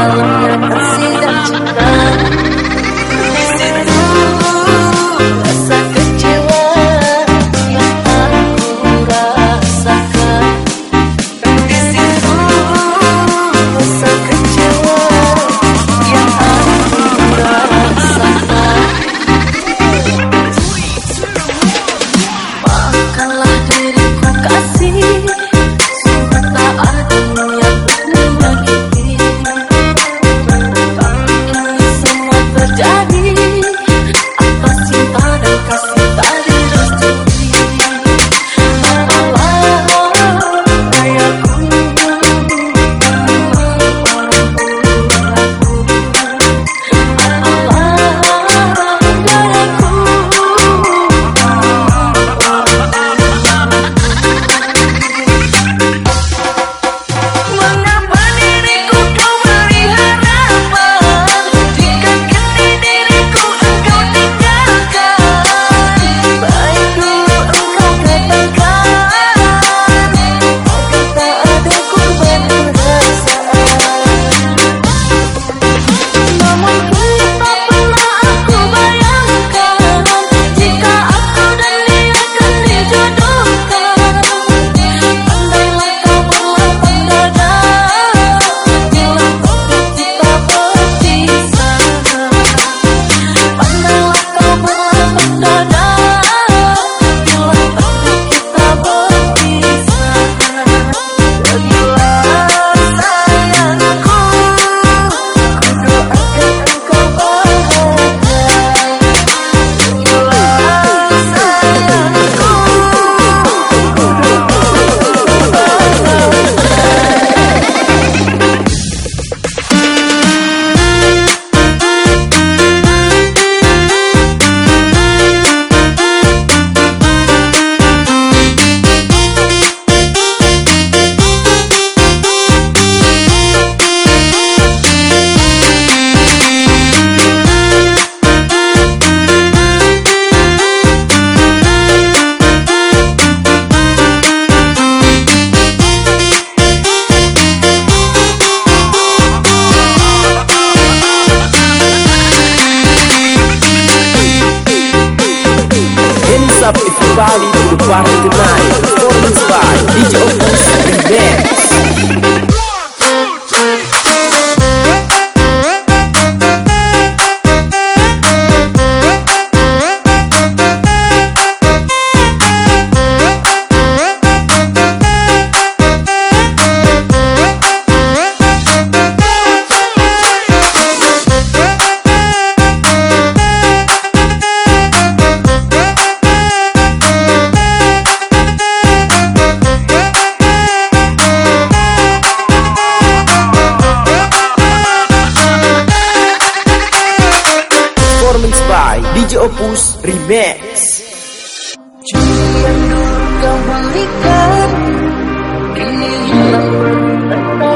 dalamnya 巴黎的灯光。Mix. Jika kau.